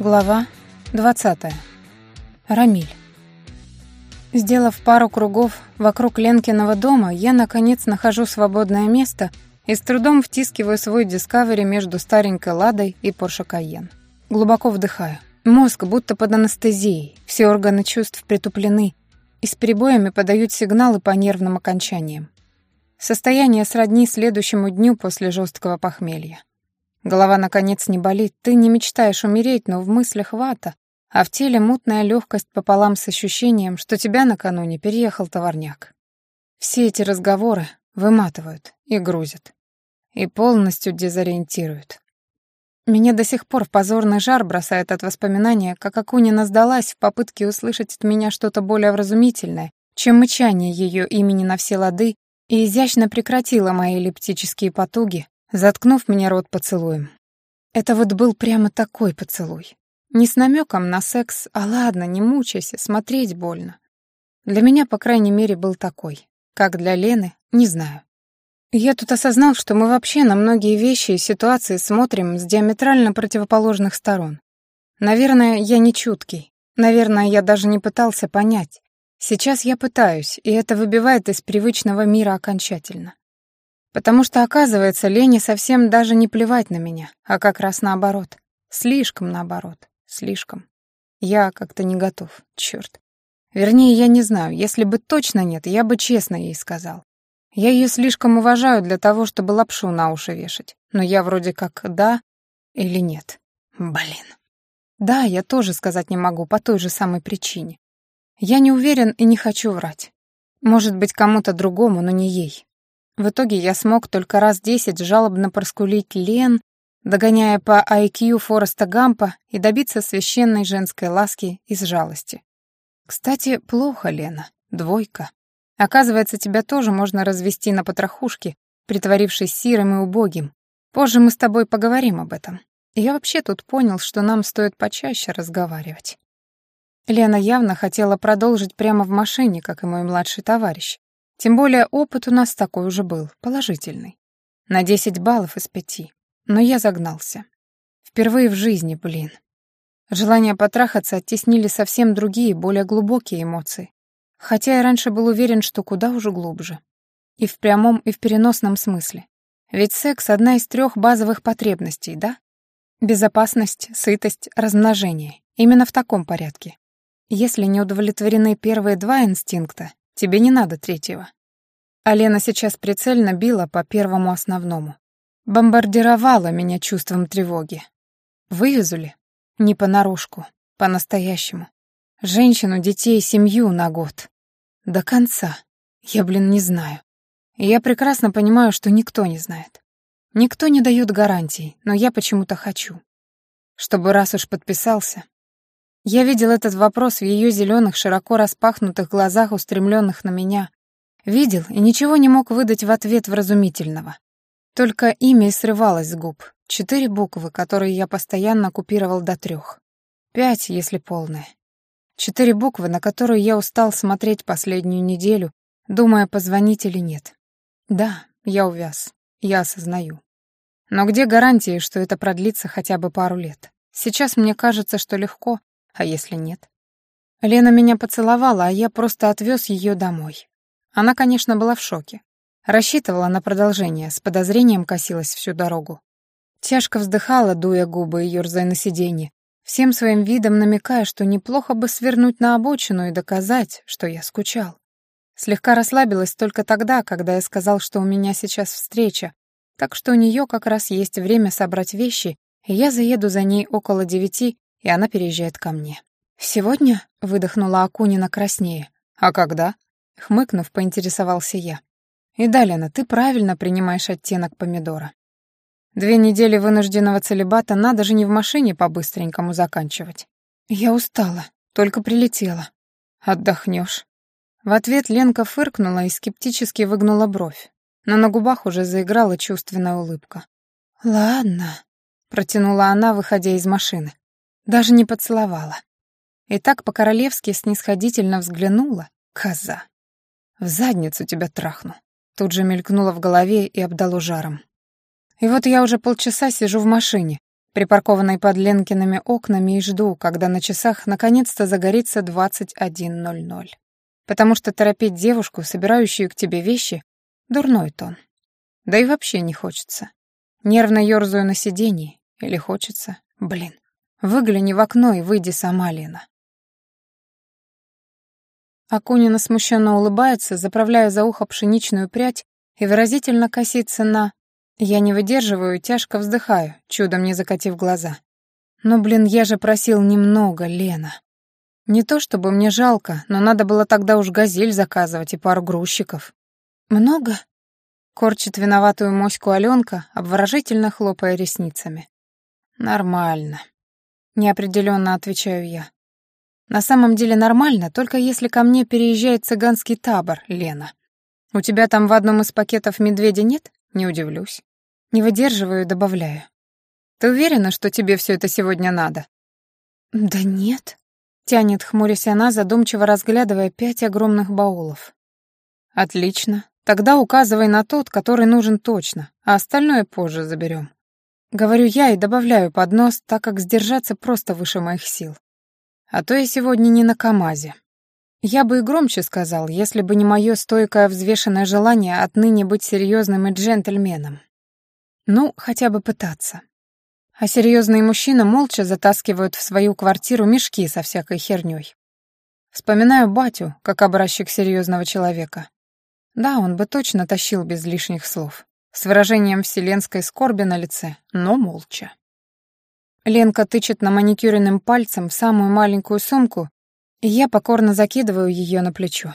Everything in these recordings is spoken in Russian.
Глава 20. Рамиль. Сделав пару кругов вокруг Ленкиного дома, я, наконец, нахожу свободное место и с трудом втискиваю свой Discovery между старенькой Ладой и Porsche Cayenne. Глубоко вдыхаю. Мозг будто под анестезией, все органы чувств притуплены, и с перебоями подают сигналы по нервным окончаниям. Состояние сродни следующему дню после жесткого похмелья. Голова, наконец, не болит, ты не мечтаешь умереть, но в мыслях вата, а в теле мутная легкость пополам с ощущением, что тебя накануне переехал товарняк. Все эти разговоры выматывают и грузят. И полностью дезориентируют. Меня до сих пор в позорный жар бросает от воспоминания, как Акунина сдалась в попытке услышать от меня что-то более вразумительное, чем мычание ее имени на все лады, и изящно прекратила мои эллиптические потуги, заткнув мне рот поцелуем. Это вот был прямо такой поцелуй. Не с намеком на секс, а ладно, не мучайся, смотреть больно. Для меня, по крайней мере, был такой. Как для Лены, не знаю. Я тут осознал, что мы вообще на многие вещи и ситуации смотрим с диаметрально противоположных сторон. Наверное, я не чуткий. Наверное, я даже не пытался понять. Сейчас я пытаюсь, и это выбивает из привычного мира окончательно. Потому что, оказывается, Лене совсем даже не плевать на меня, а как раз наоборот. Слишком наоборот. Слишком. Я как-то не готов, черт. Вернее, я не знаю, если бы точно нет, я бы честно ей сказал. Я ее слишком уважаю для того, чтобы лапшу на уши вешать. Но я вроде как да или нет. Блин. Да, я тоже сказать не могу по той же самой причине. Я не уверен и не хочу врать. Может быть, кому-то другому, но не ей. В итоге я смог только раз десять жалобно проскулить Лен, догоняя по IQ Фореста Гампа и добиться священной женской ласки из жалости. Кстати, плохо, Лена. Двойка. Оказывается, тебя тоже можно развести на потрохушке, притворившись сирым и убогим. Позже мы с тобой поговорим об этом. Я вообще тут понял, что нам стоит почаще разговаривать. Лена явно хотела продолжить прямо в машине, как и мой младший товарищ. Тем более опыт у нас такой уже был, положительный. На 10 баллов из пяти. Но я загнался. Впервые в жизни, блин. Желание потрахаться оттеснили совсем другие, более глубокие эмоции. Хотя я раньше был уверен, что куда уже глубже. И в прямом, и в переносном смысле. Ведь секс — одна из трех базовых потребностей, да? Безопасность, сытость, размножение. Именно в таком порядке. Если не удовлетворены первые два инстинкта, Тебе не надо третьего. А Лена сейчас прицельно била по первому основному. Бомбардировала меня чувством тревоги. Вывезу ли? Не понарошку, по-настоящему. Женщину, детей, семью на год. До конца. Я, блин, не знаю. Я прекрасно понимаю, что никто не знает. Никто не дает гарантий, но я почему-то хочу. Чтобы раз уж подписался, я видел этот вопрос в ее зеленых, широко распахнутых глазах, устремленных на меня. Видел и ничего не мог выдать в ответ вразумительного. Только имя и срывалось с губ. Четыре буквы, которые я постоянно купировал до трех. Пять, если полное. Четыре буквы, на которые я устал смотреть последнюю неделю, думая, позвонить или нет. Да, я увяз. Я осознаю. Но где гарантии, что это продлится хотя бы пару лет? Сейчас мне кажется, что легко, а если нет? Лена меня поцеловала, а я просто отвез ее домой. Она, конечно, была в шоке. Рассчитывала на продолжение, с подозрением косилась всю дорогу. Тяжко вздыхала, дуя губы и ерзая на сиденье, всем своим видом намекая, что неплохо бы свернуть на обочину и доказать, что я скучал. Слегка расслабилась только тогда, когда я сказал, что у меня сейчас встреча, так что у нее как раз есть время собрать вещи, и я заеду за ней около девяти и она переезжает ко мне. «Сегодня?» — выдохнула Акунина краснее. «А когда?» — хмыкнув, поинтересовался я. «И да, Лена, ты правильно принимаешь оттенок помидора. Две недели вынужденного целебата надо же не в машине по-быстренькому заканчивать. Я устала, только прилетела. Отдохнешь. В ответ Ленка фыркнула и скептически выгнула бровь, но на губах уже заиграла чувственная улыбка. «Ладно», — протянула она, выходя из машины. Даже не поцеловала. И так по-королевски снисходительно взглянула. Коза. В задницу тебя трахну. Тут же мелькнула в голове и обдало жаром. И вот я уже полчаса сижу в машине, припаркованной под Ленкиными окнами, и жду, когда на часах наконец-то загорится 21.00. Потому что торопить девушку, собирающую к тебе вещи, — дурной тон. Да и вообще не хочется. Нервно ёрзаю на сиденье. Или хочется? Блин. Выгляни в окно и выйди сама, Лена. Акунина смущенно улыбается, заправляя за ухо пшеничную прядь и выразительно косится на... Я не выдерживаю, тяжко вздыхаю, чудом не закатив глаза. Но, блин, я же просил немного, Лена. Не то чтобы мне жалко, но надо было тогда уж газель заказывать и пару грузчиков. Много? Корчит виноватую моську Аленка, обворожительно хлопая ресницами. Нормально. Неопределенно отвечаю я. На самом деле нормально, только если ко мне переезжает цыганский табор, Лена. У тебя там в одном из пакетов медведя нет? Не удивлюсь. Не выдерживаю добавляю. Ты уверена, что тебе все это сегодня надо? Да нет. Тянет, хмурясь она, задумчиво разглядывая пять огромных баулов. Отлично. Тогда указывай на тот, который нужен точно, а остальное позже заберем. Говорю я и добавляю под нос, так как сдержаться просто выше моих сил. А то я сегодня не на КамАЗе. Я бы и громче сказал, если бы не мое стойкое взвешенное желание отныне быть серьезным и джентльменом. Ну, хотя бы пытаться. А серьезные мужчины молча затаскивают в свою квартиру мешки со всякой херней. Вспоминаю батю, как образчик серьезного человека. Да, он бы точно тащил без лишних слов, с выражением вселенской скорби на лице, но молча. Ленка тычет на маникюренным пальцем в самую маленькую сумку, и я покорно закидываю ее на плечо.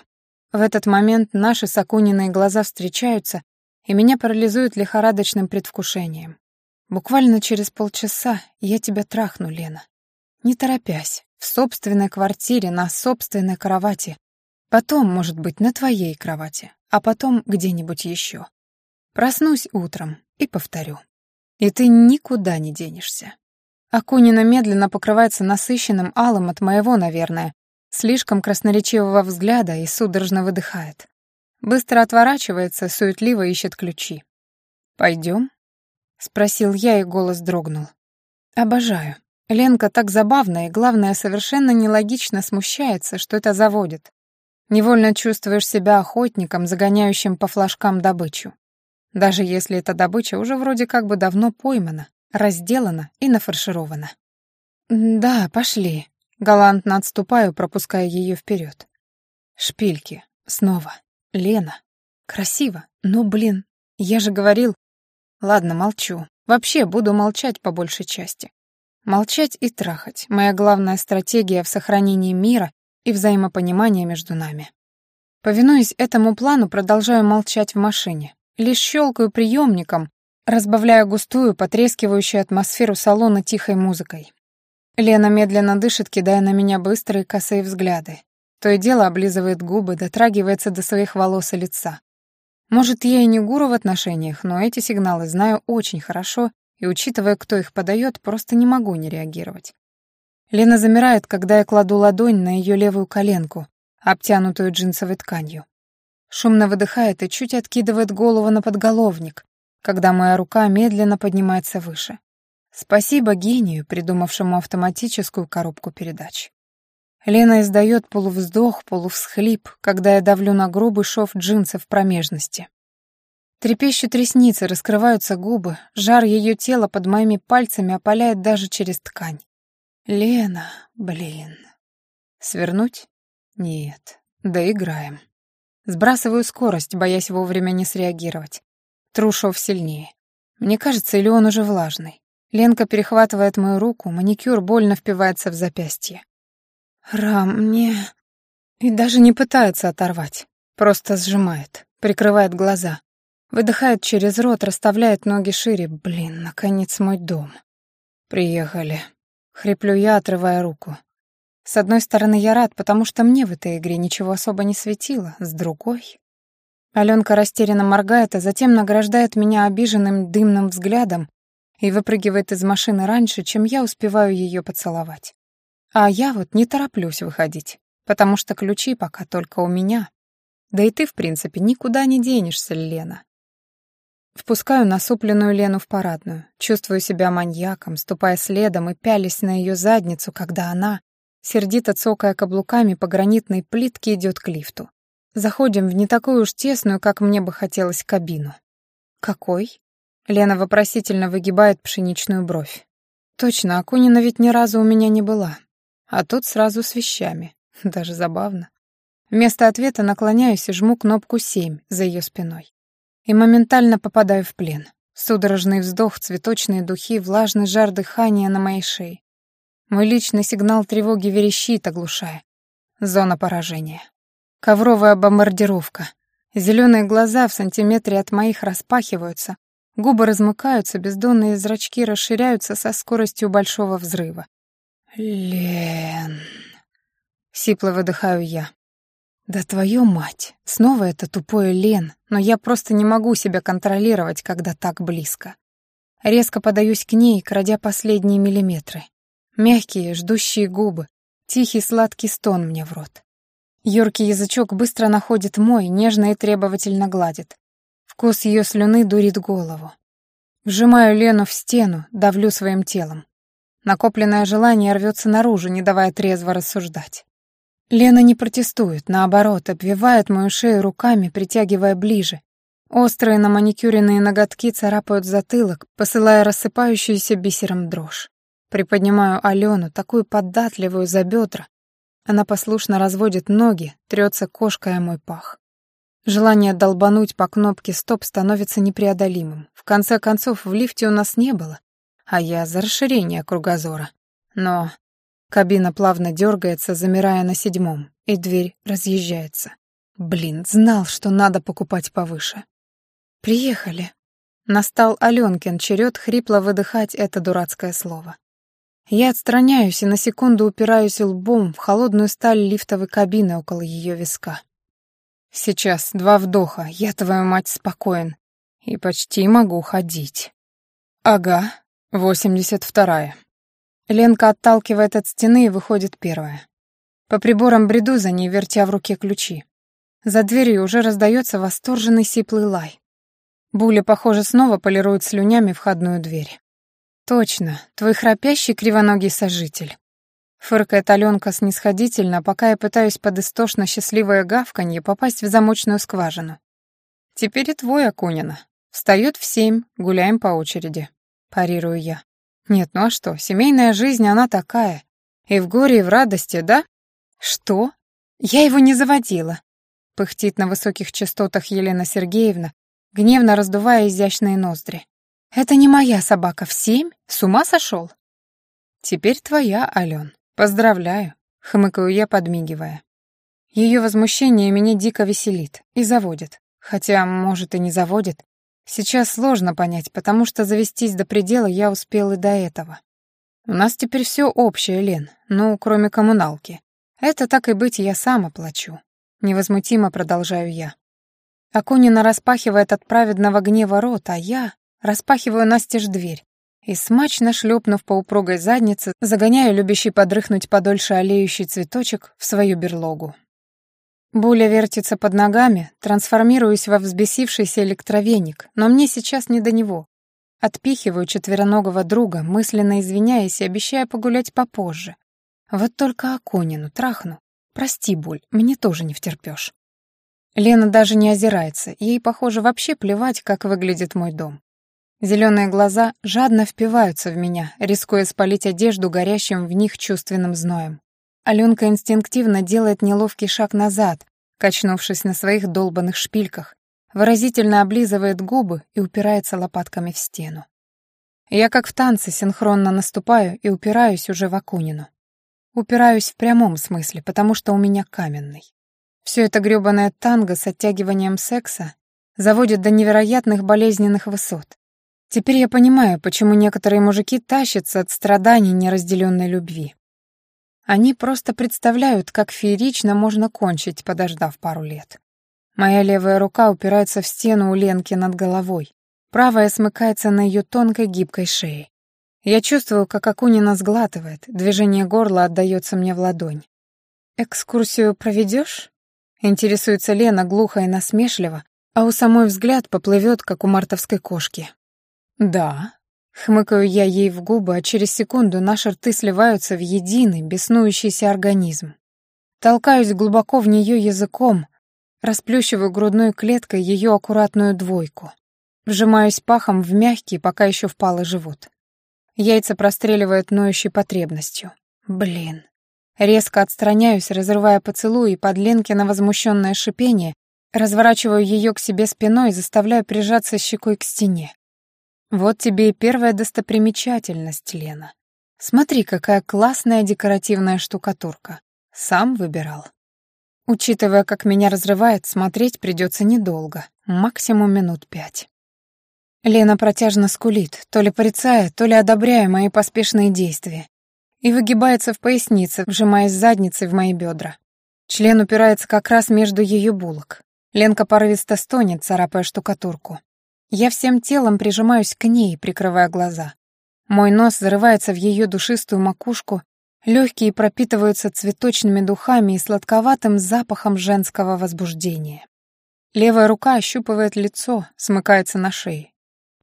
В этот момент наши сокуниные глаза встречаются, и меня парализует лихорадочным предвкушением. Буквально через полчаса я тебя трахну, Лена. Не торопясь, в собственной квартире, на собственной кровати. Потом, может быть, на твоей кровати, а потом где-нибудь еще. Проснусь утром и повторю. И ты никуда не денешься. Акунина медленно покрывается насыщенным алым от моего, наверное, слишком красноречивого взгляда и судорожно выдыхает. Быстро отворачивается, суетливо ищет ключи. «Пойдем?» — спросил я, и голос дрогнул. «Обожаю. Ленка так забавна и, главное, совершенно нелогично смущается, что это заводит. Невольно чувствуешь себя охотником, загоняющим по флажкам добычу. Даже если эта добыча уже вроде как бы давно поймана, разделана и нафарширована. «Да, пошли». Галантно отступаю, пропуская ее вперед. Шпильки. Снова. Лена. Красиво. Но, блин, я же говорил... Ладно, молчу. Вообще буду молчать по большей части. Молчать и трахать — моя главная стратегия в сохранении мира и взаимопонимания между нами. Повинуясь этому плану, продолжаю молчать в машине. Лишь щелкаю приемником, разбавляя густую, потрескивающую атмосферу салона тихой музыкой. Лена медленно дышит, кидая на меня быстрые косые взгляды. То и дело облизывает губы, дотрагивается до своих волос и лица. Может, я и не гуру в отношениях, но эти сигналы знаю очень хорошо, и, учитывая, кто их подает, просто не могу не реагировать. Лена замирает, когда я кладу ладонь на ее левую коленку, обтянутую джинсовой тканью. Шумно выдыхает и чуть откидывает голову на подголовник, когда моя рука медленно поднимается выше. Спасибо гению, придумавшему автоматическую коробку передач. Лена издает полувздох, полувсхлип, когда я давлю на грубый шов джинсов промежности. Трепещут ресницы, раскрываются губы, жар ее тела под моими пальцами опаляет даже через ткань. Лена, блин. Свернуть? Нет. Доиграем. Сбрасываю скорость, боясь вовремя не среагировать. Трушев сильнее. Мне кажется, или он уже влажный. Ленка перехватывает мою руку, маникюр больно впивается в запястье. «Рам, мне...» И даже не пытается оторвать. Просто сжимает, прикрывает глаза. Выдыхает через рот, расставляет ноги шире. Блин, наконец мой дом. «Приехали». Хриплю я, отрывая руку. С одной стороны, я рад, потому что мне в этой игре ничего особо не светило. С другой... Аленка растерянно моргает, а затем награждает меня обиженным дымным взглядом и выпрыгивает из машины раньше, чем я успеваю ее поцеловать. А я вот не тороплюсь выходить, потому что ключи пока только у меня. Да и ты, в принципе, никуда не денешься, Лена. Впускаю насупленную Лену в парадную, чувствую себя маньяком, ступая следом и пялись на ее задницу, когда она, сердито цокая каблуками по гранитной плитке, идет к лифту. Заходим в не такую уж тесную, как мне бы хотелось, кабину. «Какой?» Лена вопросительно выгибает пшеничную бровь. «Точно, Акунина ведь ни разу у меня не была. А тут сразу с вещами. Даже забавно. Вместо ответа наклоняюсь и жму кнопку «семь» за ее спиной. И моментально попадаю в плен. Судорожный вздох, цветочные духи, влажный жар дыхания на моей шее. Мой личный сигнал тревоги верещит, оглушая. Зона поражения. Ковровая бомбардировка. Зеленые глаза в сантиметре от моих распахиваются, губы размыкаются, бездонные зрачки расширяются со скоростью большого взрыва. «Лен...» — сипло выдыхаю я. «Да твою мать! Снова это тупое Лен, но я просто не могу себя контролировать, когда так близко. Резко подаюсь к ней, крадя последние миллиметры. Мягкие, ждущие губы, тихий сладкий стон мне в рот. Юркий язычок быстро находит мой, нежно и требовательно гладит. Вкус ее слюны дурит голову. Вжимаю Лену в стену, давлю своим телом. Накопленное желание рвется наружу, не давая трезво рассуждать. Лена не протестует, наоборот, обвивает мою шею руками, притягивая ближе. Острые на маникюренные ноготки царапают затылок, посылая рассыпающуюся бисером дрожь. Приподнимаю Алену, такую податливую за бедра. Она послушно разводит ноги, трется кошкой о мой пах. Желание долбануть по кнопке «Стоп» становится непреодолимым. В конце концов, в лифте у нас не было, а я за расширение кругозора. Но Кабина плавно дергается, замирая на седьмом, и дверь разъезжается. Блин, знал, что надо покупать повыше. «Приехали». Настал Аленкин черед хрипло выдыхать это дурацкое слово. Я отстраняюсь и на секунду упираюсь лбом в холодную сталь лифтовой кабины около ее виска. Сейчас два вдоха, я, твою мать, спокоен. И почти могу ходить. Ага, восемьдесят вторая. Ленка отталкивает от стены и выходит первая. По приборам бреду за ней, вертя в руке ключи. За дверью уже раздается восторженный сиплый лай. Буля, похоже, снова полирует слюнями входную дверь. «Точно, твой храпящий кривоногий сожитель». Фыркает Аленка снисходительно, пока я пытаюсь под истошно счастливое гавканье попасть в замочную скважину. «Теперь и твой, Акунина. Встает в семь, гуляем по очереди». Парирую я. Нет, ну а что, семейная жизнь, она такая. И в горе, и в радости, да? Что? Я его не заводила. Пыхтит на высоких частотах Елена Сергеевна, гневно раздувая изящные ноздри. Это не моя собака в семь? С ума сошел? Теперь твоя, Ален. Поздравляю, хмыкаю я, подмигивая. Ее возмущение меня дико веселит и заводит. Хотя, может, и не заводит. Сейчас сложно понять, потому что завестись до предела я успел и до этого. У нас теперь все общее, Лен, ну, кроме коммуналки. Это так и быть я сам оплачу. Невозмутимо продолжаю я. Акунина распахивает от праведного гнева рот, а я распахиваю настежь дверь и, смачно шлепнув по упругой заднице, загоняю любящий подрыхнуть подольше олеющий цветочек в свою берлогу. Буля вертится под ногами, трансформируясь во взбесившийся электровеник, но мне сейчас не до него. Отпихиваю четвероногого друга, мысленно извиняясь и обещая погулять попозже. Вот только Акунину трахну. Прости, Буль, мне тоже не втерпёшь. Лена даже не озирается, ей, похоже, вообще плевать, как выглядит мой дом. Зеленые глаза жадно впиваются в меня, рискуя спалить одежду горящим в них чувственным зноем. Аленка инстинктивно делает неловкий шаг назад, качнувшись на своих долбанных шпильках, выразительно облизывает губы и упирается лопатками в стену. Я как в танце синхронно наступаю и упираюсь уже в Акунину. Упираюсь в прямом смысле, потому что у меня каменный. Все это грёбаное танго с оттягиванием секса заводит до невероятных болезненных высот. Теперь я понимаю, почему некоторые мужики тащатся от страданий неразделенной любви. Они просто представляют, как феерично можно кончить, подождав пару лет. Моя левая рука упирается в стену у Ленки над головой, правая смыкается на ее тонкой гибкой шее. Я чувствую, как Акунина сглатывает, движение горла отдается мне в ладонь. «Экскурсию проведешь?» Интересуется Лена глухо и насмешливо, а у самой взгляд поплывет, как у мартовской кошки. «Да», — хмыкаю я ей в губы, а через секунду наши рты сливаются в единый, беснующийся организм. Толкаюсь глубоко в нее языком, расплющиваю грудной клеткой ее аккуратную двойку. Вжимаюсь пахом в мягкий, пока еще впалый живот. Яйца простреливают ноющей потребностью. Блин. Резко отстраняюсь, разрывая поцелуй, и под Ленкино возмущенное шипение разворачиваю ее к себе спиной и заставляю прижаться щекой к стене. Вот тебе и первая достопримечательность, Лена. Смотри, какая классная декоративная штукатурка. Сам выбирал. Учитывая, как меня разрывает, смотреть придется недолго, максимум минут пять. Лена протяжно скулит, то ли порицая, то ли одобряя мои поспешные действия, и выгибается в пояснице, вжимаясь задницей в мои бедра. Член упирается как раз между ее булок. Ленка порывисто стонет, царапая штукатурку. Я всем телом прижимаюсь к ней, прикрывая глаза. Мой нос зарывается в ее душистую макушку, легкие пропитываются цветочными духами и сладковатым запахом женского возбуждения. Левая рука ощупывает лицо, смыкается на шее.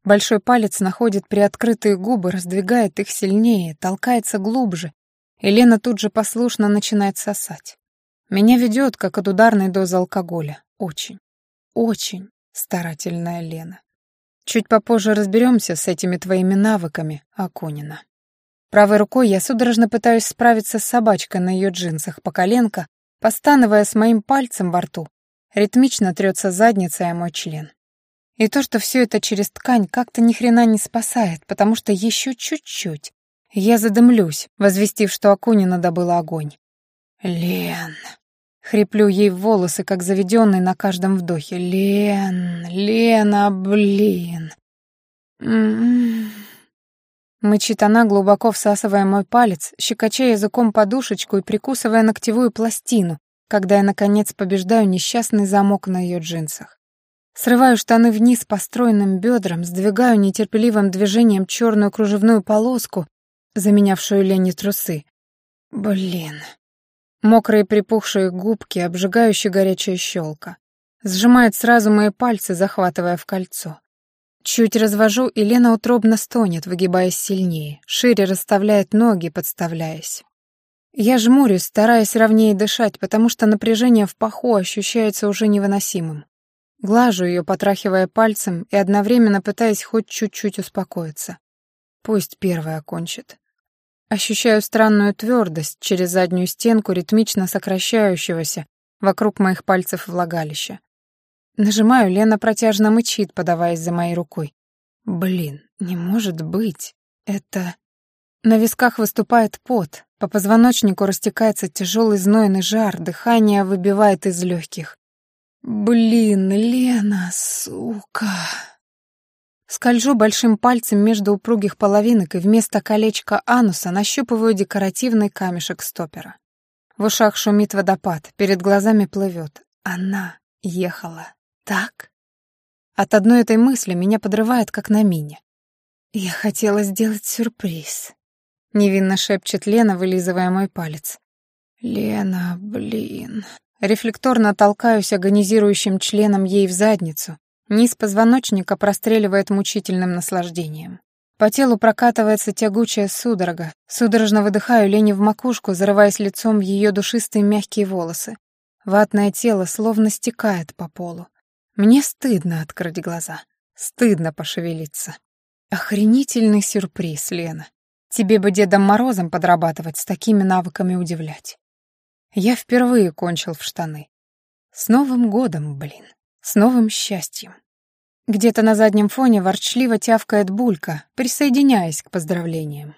Большой палец находит приоткрытые губы, раздвигает их сильнее, толкается глубже, и Лена тут же послушно начинает сосать. Меня ведет, как от ударной дозы алкоголя. Очень, очень старательная Лена. Чуть попозже разберемся с этими твоими навыками, Акунина. Правой рукой я судорожно пытаюсь справиться с собачкой на ее джинсах, пока Ленка, постановая с моим пальцем во рту, ритмично трется задницей о мой член. И то, что все это через ткань, как-то ни хрена не спасает, потому что еще чуть-чуть. Я задымлюсь, возвестив, что Акунина добыла огонь. «Лен!» Хриплю ей в волосы, как заведенный на каждом вдохе. «Лен! Лена, блин!» «М-м-м...» Мычит она, глубоко всасывая мой палец, щекоча языком подушечку и прикусывая ногтевую пластину, когда я, наконец, побеждаю несчастный замок на ее джинсах. Срываю штаны вниз по стройным бедрам, сдвигаю нетерпеливым движением черную кружевную полоску, заменявшую Лене трусы. Блин. Мокрые припухшие губки, обжигающая горячая щелка. Сжимает сразу мои пальцы, захватывая в кольцо. Чуть развожу, и Лена утробно стонет, выгибаясь сильнее, шире расставляет ноги, подставляясь. Я жмурюсь, стараясь ровнее дышать, потому что напряжение в паху ощущается уже невыносимым. Глажу ее, потрахивая пальцем и одновременно пытаясь хоть чуть-чуть успокоиться. Пусть первая окончит. Ощущаю странную твердость через заднюю стенку ритмично сокращающегося вокруг моих пальцев влагалища. Нажимаю, Лена протяжно мычит, подаваясь за моей рукой. Блин, не может быть. Это... На висках выступает пот, по позвоночнику растекается тяжелый знойный жар, дыхание выбивает из легких. Блин, Лена, сука. Скольжу большим пальцем между упругих половинок и вместо колечка ануса нащупываю декоративный камешек стопера. В ушах шумит водопад, перед глазами плывет. Она ехала так? От одной этой мысли меня подрывает, как на мине. Я хотела сделать сюрприз. Невинно шепчет Лена, вылизывая мой палец. Лена, блин. Рефлекторно толкаюсь агонизирующим членом ей в задницу. Низ позвоночника простреливает мучительным наслаждением. По телу прокатывается тягучая судорога. Судорожно выдыхаю Лене в макушку, зарываясь лицом в ее душистые мягкие волосы. Ватное тело словно стекает по полу. Мне стыдно открыть глаза. Стыдно пошевелиться. Охренительный сюрприз, Лена. Тебе бы Дедом Морозом подрабатывать, с такими навыками удивлять. Я впервые кончил в штаны. С Новым годом, блин. С новым счастьем. Где-то на заднем фоне ворчливо тявкает булька, присоединяясь к поздравлениям.